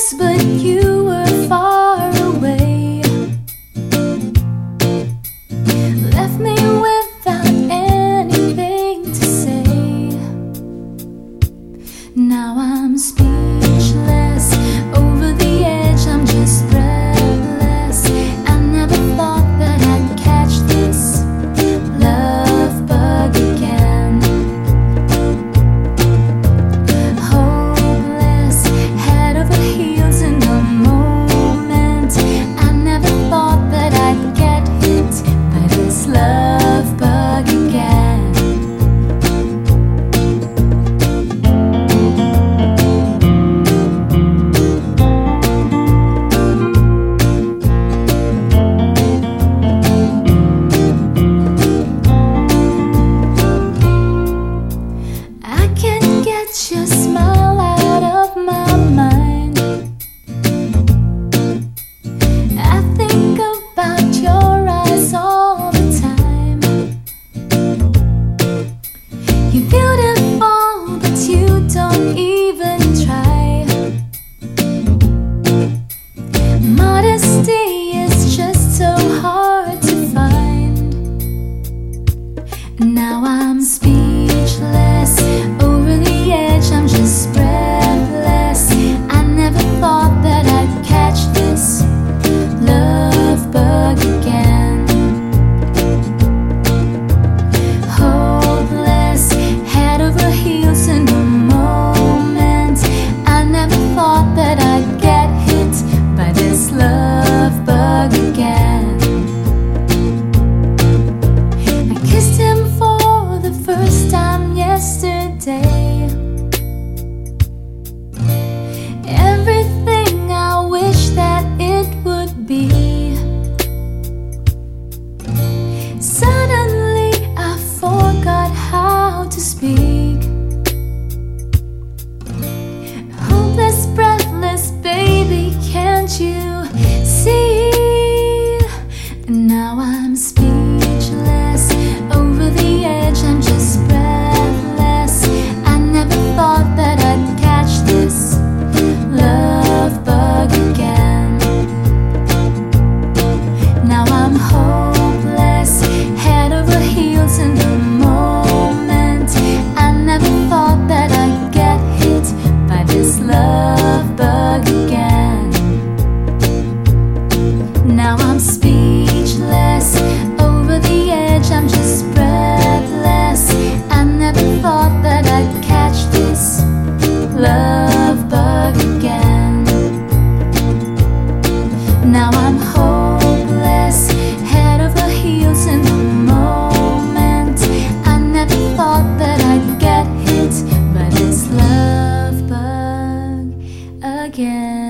close, but you were far away. Left me without anything to say. Now I'm speechless. Just you. again.